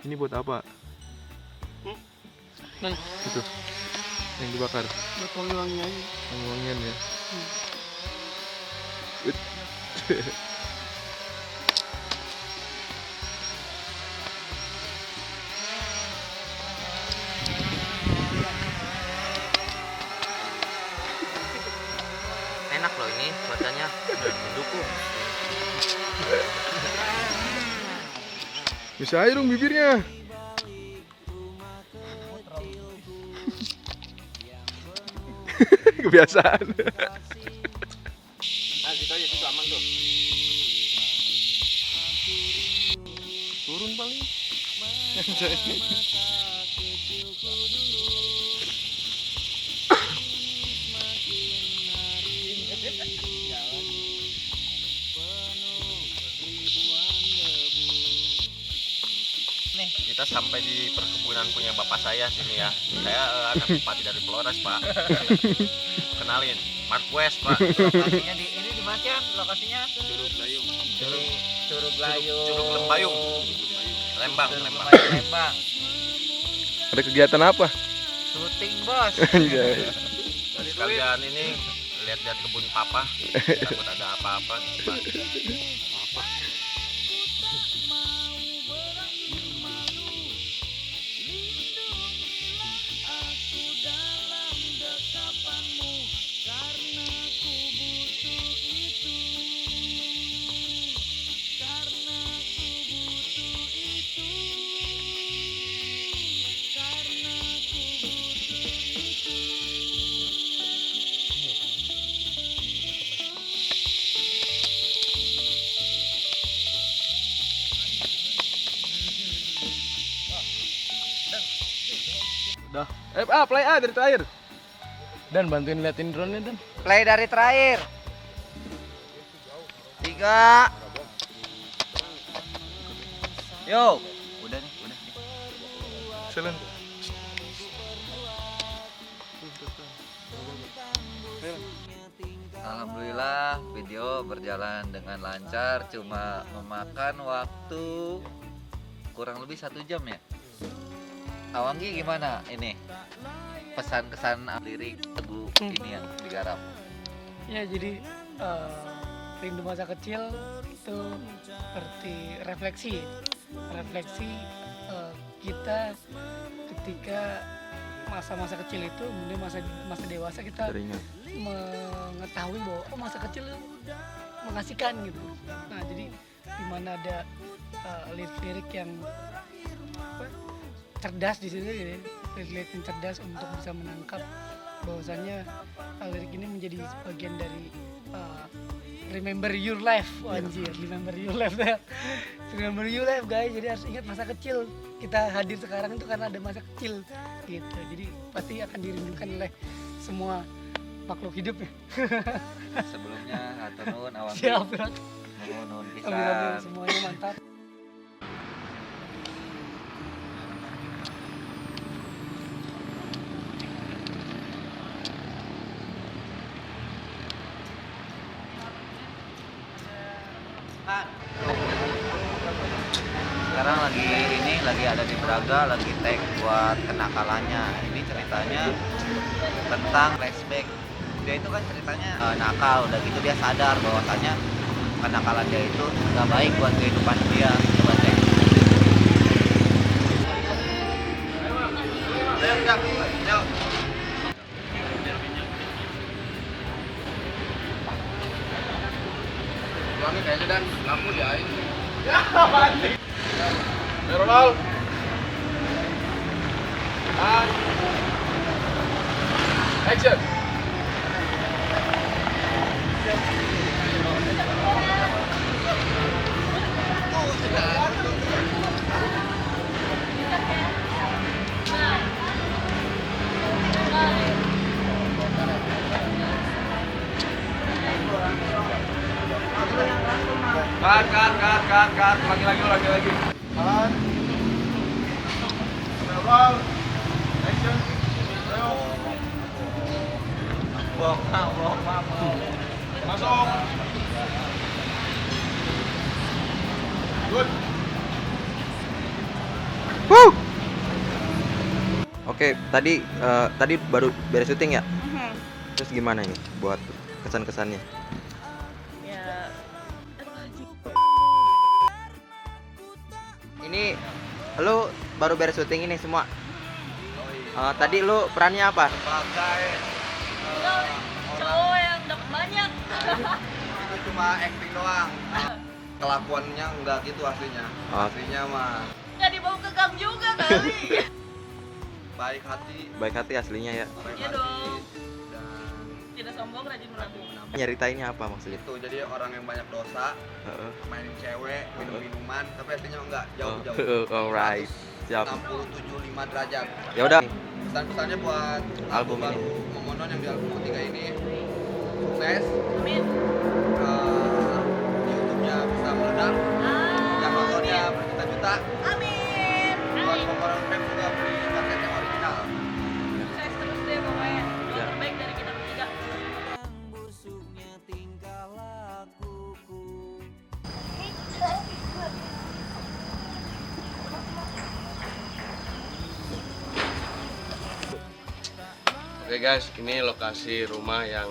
Ini buat apa? Nah. Itu. Yang dibakar. Buat wangi-wangi aja. Wangi-wangian ya. Hmm. Enak loh ini cuacanya mendukung. Bisa air dong bibirnya. Kebiasaan. Nah, aja itu aman tuh. Turun paling. kita sampai di perkebunan punya bapak saya sini ya. Saya eh, anak bupati dari Flores, Pak. Kenalin, Mark West, Pak. Lokasinya di ini di mana? Lokasinya? Curug Layung. Curug Curug Layung. Curug Lembayung. Lembang, Lembang. Lembang. Ada kegiatan apa? Syuting, Bos. Anjay. Sekalian ini lihat-lihat kebun papa. Takut ada apa-apa. Pak. Apa? Eh, ah, play ah dari terakhir. Dan bantuin liatin drone-nya dan. Play dari terakhir. Tiga. Yo. Udah nih, udah. Selen. Alhamdulillah video berjalan dengan lancar cuma memakan waktu kurang lebih satu jam ya Awanggi gimana ini pesan kesan lirik lagu Hmm. ini yang digarap Ya jadi eh, rindu masa kecil itu seperti refleksi, refleksi eh, kita ketika masa-masa kecil itu kemudian masa masa dewasa kita Teringat. mengetahui bahwa oh masa kecil mengasihkan gitu. Nah jadi di mana ada eh, lirik-lirik yang apa, cerdas di sini, ya, yang cerdas untuk bisa menangkap bahwasanya eh, lirik ini menjadi bagian dari eh, remember your life, oh, anjir, remember your life remember your life guys. Jadi harus ingat masa kecil kita hadir sekarang itu karena ada masa kecil gitu. Jadi pasti akan dirindukan oleh semua makhluk hidup ya. sebelumnya hatunun Awanggi Siap, Bro. nuhun Amin, amin. pisan semuanya mantap. Sekarang lagi ini lagi ada di Braga lagi tag buat kenakalannya. Ini ceritanya tentang flashback. Dia itu kan ceritanya eh, nakal udah gitu dia sadar bahwasanya kenakalan dia itu nggak baik buat kehidupan dia Suami kayaknya dan lampu di air. Ya, mati. Ronald. And action. Cut, cut, cut, cut, cut. Lagi lagi lagi lagi. Cut. Roll. Action. Ayo. bohong bohong Masuk. Good. Oke, tadi eh, tadi baru beres syuting ya? Mhm. Terus gimana ini buat kesan-kesannya? Ini lu baru beres syuting ini semua. Eh, tadi lu perannya apa? Sebagai cowok yang dapat banyak. itu cuma acting doang. Kelakuannya enggak gitu aslinya. Oh. Aslinya mah Nggak dibawa ke gang juga kali. baik hati, Baik hati aslinya ya. baik Iya hati. dong. Tidak sombong, rajin menabung. Nyeritainnya apa maksudnya? itu jadi orang yang banyak dosa, Heeh. mainin cewek, minum minuman, tapi aslinya enggak jauh-jauh. Oh, alright. Siap. 67,5 derajat. Ya udah. Pesan-pesannya buat Album ini. baru Momonon yang di album ketiga ini sukses. Amin. eh, YouTube-nya bisa meledak, yang nontonnya berjuta-juta. Amin. Oke guys, ini lokasi rumah yang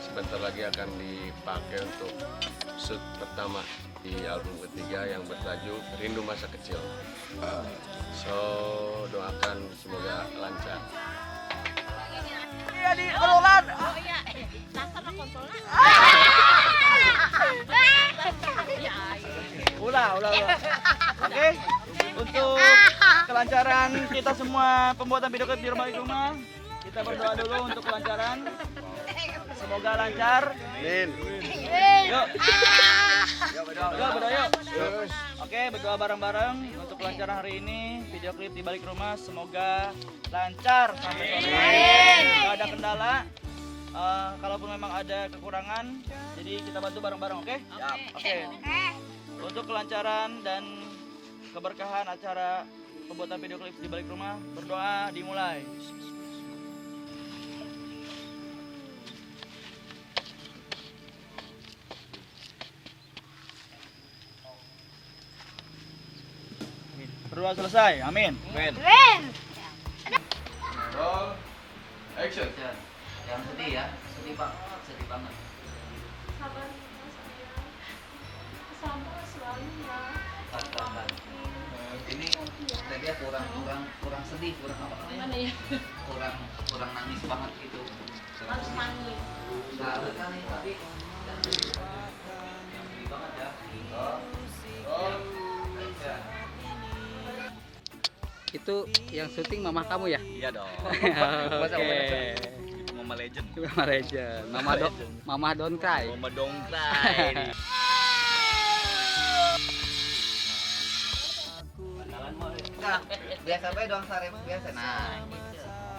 sebentar lagi akan dipakai untuk shoot pertama di album ketiga yang bertajuk Rindu Masa Kecil. So doakan semoga lancar. Oh iya, eh, dasar lah konsolnya. Ya, Ulah, ulah, ulah. Oke, untuk kelancaran kita semua pembuatan video klip di rumah di rumah, kita berdoa dulu untuk kelancaran. Semoga lancar. Amin. Yuk. Yuk berdoa yuk. Oke, berdoa bareng-bareng untuk kelancaran hari ini. Video klip di balik rumah semoga lancar sampai sore. Nggak ada kendala. Eh, kalaupun memang ada kekurangan, jadi kita bantu bareng-bareng, oke? Oke. Untuk kelancaran dan keberkahan acara pembuatan video klip di balik rumah, berdoa dimulai. Berdoa selesai, amin. Amin. Roll. Action. Yang sedih ya, sedih banget, sedih banget. sabar sabar selalu ya. Sabar. Ini tadi ya kurang kurang kurang sedih, kurang apa namanya? Ya? Kurang kurang nangis banget gitu. Harus nangis. Harus kali tapi Itu yang syuting mama kamu ya? Iya dong. Oke. Mama Legend. Mama Legend. Mama do Mama Don't Cry. Mama Dongkrai. Nah, biasa bae doang sare biasa. Nah,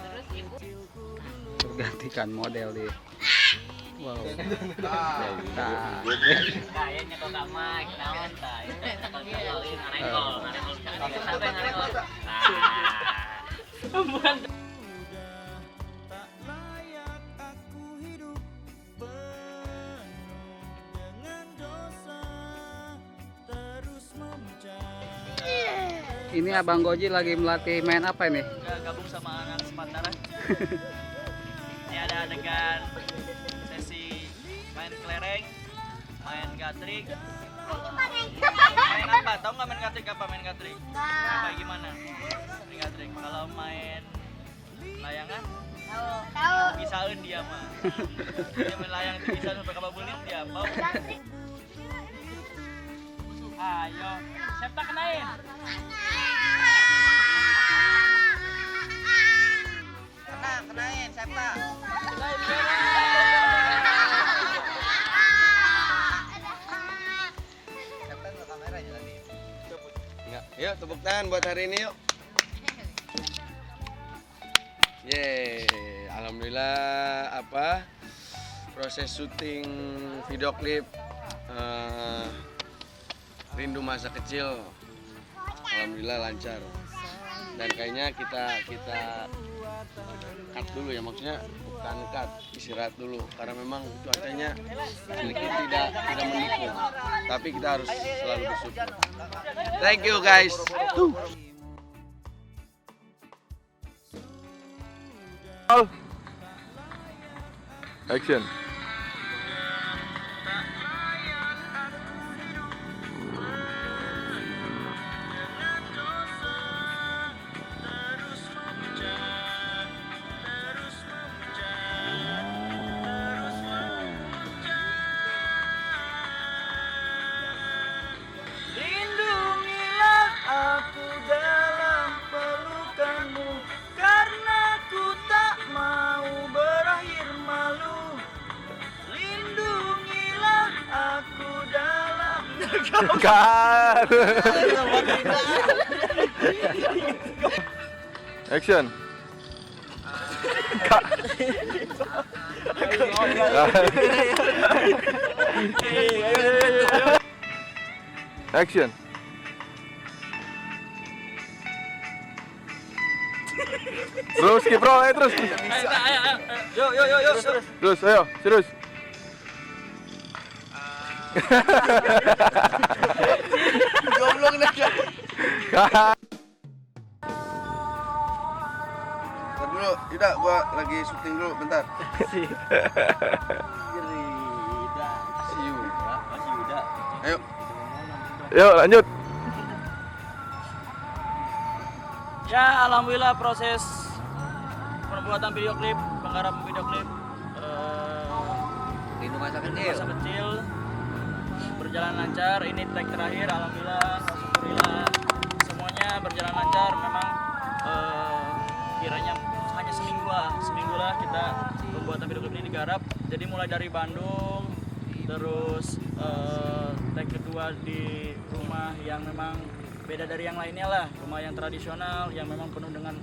Terus ibu Bergantikan model deh. Wow. nah. Kayaknya kok gak naon. Sampai ini Abang Goji lagi melatih main apa ini? Gabung sama anak Sepantaran. Ini ada adegan main kelereng, main gatrik. Main apa? Tahu nggak main gatrik apa main gatrik? Kayak gimana? Main gatrik. Kalau main layangan, bisain dia mah. Dia main layang itu bisa sampai kababulin dia. Mau? Ayo, siapa kenain? Kena, kenain? Siapa Tangan buat hari ini yuk. Yeay, alhamdulillah apa proses syuting video klip eh, rindu masa kecil alhamdulillah lancar dan kayaknya kita kita cut dulu ya maksudnya berangkat istirahat dulu. Karena memang cuacanya sedikit tidak tidak mendukung. Tapi kita harus selalu bersyukur. Thank you guys. Tuh. action. Cut. Action. Action. Terus skip bro, ayo terus. Yuk yuk yuk yuk terus Terus, ayo, serius. Goblok nih. Bentar dulu, tidak gua lagi syuting dulu bentar. Ayo. Yuk, lanjut. Ya alhamdulillah proses pembuatan video klip penggarapan video klip eh, Rindu masa Rindu kecil. masa kecil berjalan lancar. Ini tag terakhir alhamdulillah alhamdulillah. Semuanya berjalan lancar. Memang eh, kiranya hanya seminggu lah seminggu lah kita pembuatan video klip ini digarap. Jadi mulai dari Bandung terus eh, tag kedua di rumah yang memang beda dari yang lainnya lah. Rumah yang tradisional yang memang penuh dengan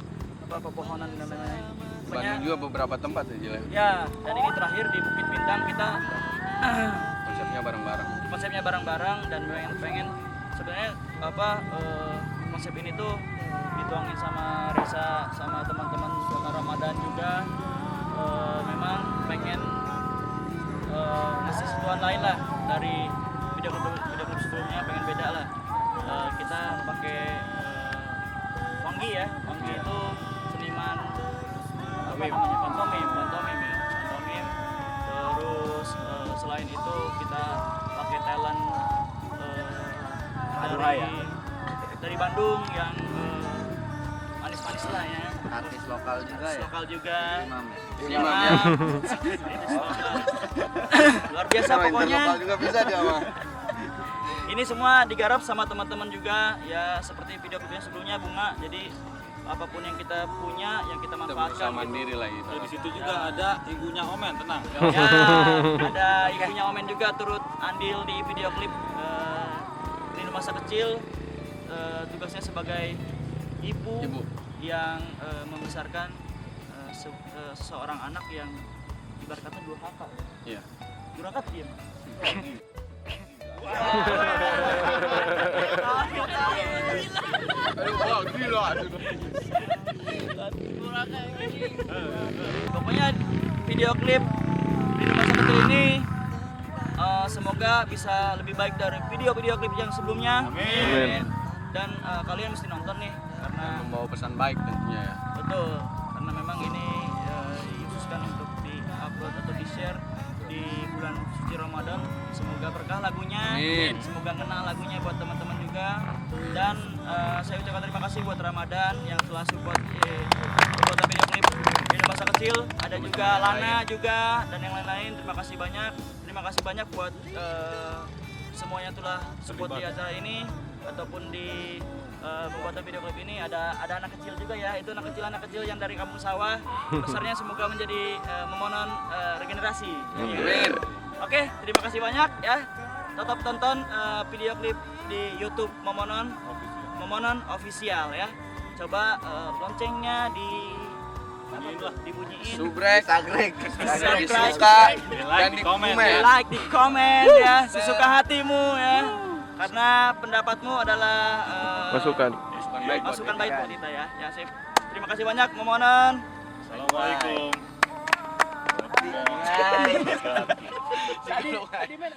apa pepohonan dan lain-lain. Bandung juga beberapa tempat ya Jile. Ya, dan ini terakhir di Bukit Bintang. Kita Konsepnya bareng-bareng. konsepnya bareng-bareng dan pengen pengen sebenarnya apa eh, konsep ini tuh dituangin sama Risa sama teman-teman Kota Ramadan juga. Eh, memang pengen eh, ngasih sentuhan lain lah dari video video sebelumnya pengen beda lah. Eh, kita pakai Wanggi ya. Wanggi itu seniman apa namanya pantomim. Pantomim dari Bandung yang eh, manis-manis lah ya Artis lokal juga Artis ya. lokal juga Imam ya. Imam ya. Lokal. luar biasa Sama pokoknya interlokal juga bisa dia mah. ini semua digarap sama teman-teman juga ya seperti video klipnya sebelumnya bunga jadi apa pun yang kita punya yang kita Kita manfaatkan berusaha gitu. mandiri lah gitu. Di situ juga ada ibunya Omen, tenang. ya ada ibunya Omen juga turut andil di video klip eh, Rindu Masa Kecil Eh, tugasnya sebagai ibu, Ibu. yang eh, membesarkan eh, se- eh, seseorang anak yang ibarat kata dua kakak Iya. dua kakak dia wah, gila. Pokoknya video klip Rindu Masa Kecil ini semoga bisa lebih baik dari video-video klip yang sebelumnya. Amin. Dan eh, kalian mesti nonton nih karena Membawa pesan baik tentunya ya. betul karena memang ini dikhususkan untuk di-upload atau di-share di bulan suci Ramadan. Semoga berkah lagunya. Amin. Semoga kena lagunya buat teman-teman juga. Dan eh, saya ucapkan terima kasih buat Ramadan yang telah support eh, pembuatan video klip Rindu Masa Kecil. Ada juga Lana juga dan yang lain-lain. Terima kasih banyak. Terima kasih banyak buat eh, semuanya telah support di acara ini ataupun di pembuatan video klip ini ada ada anak kecil juga ya itu anak kecil anak kecil yang dari kampung sawah besarnya semoga menjadi eh, memonon eh, regenerasi Amin. Oke, terima kasih banyak ya. Tetap tonton eh, video klip di YouTube Momonon Momonon official ya. Coba eh, loncengnya di apa, dibunyiin. Subrek, Sagrek. Subscribe, dan di komen, komen. di like, di komen ya, sesuka hatimu ya. Karena pendapatmu adalah eh, Masukan. Masukan baik masukan kita. baik buat kita ya. Ya, sip. Terima kasih banyak Momonon. Assalamualaikum. Tadi main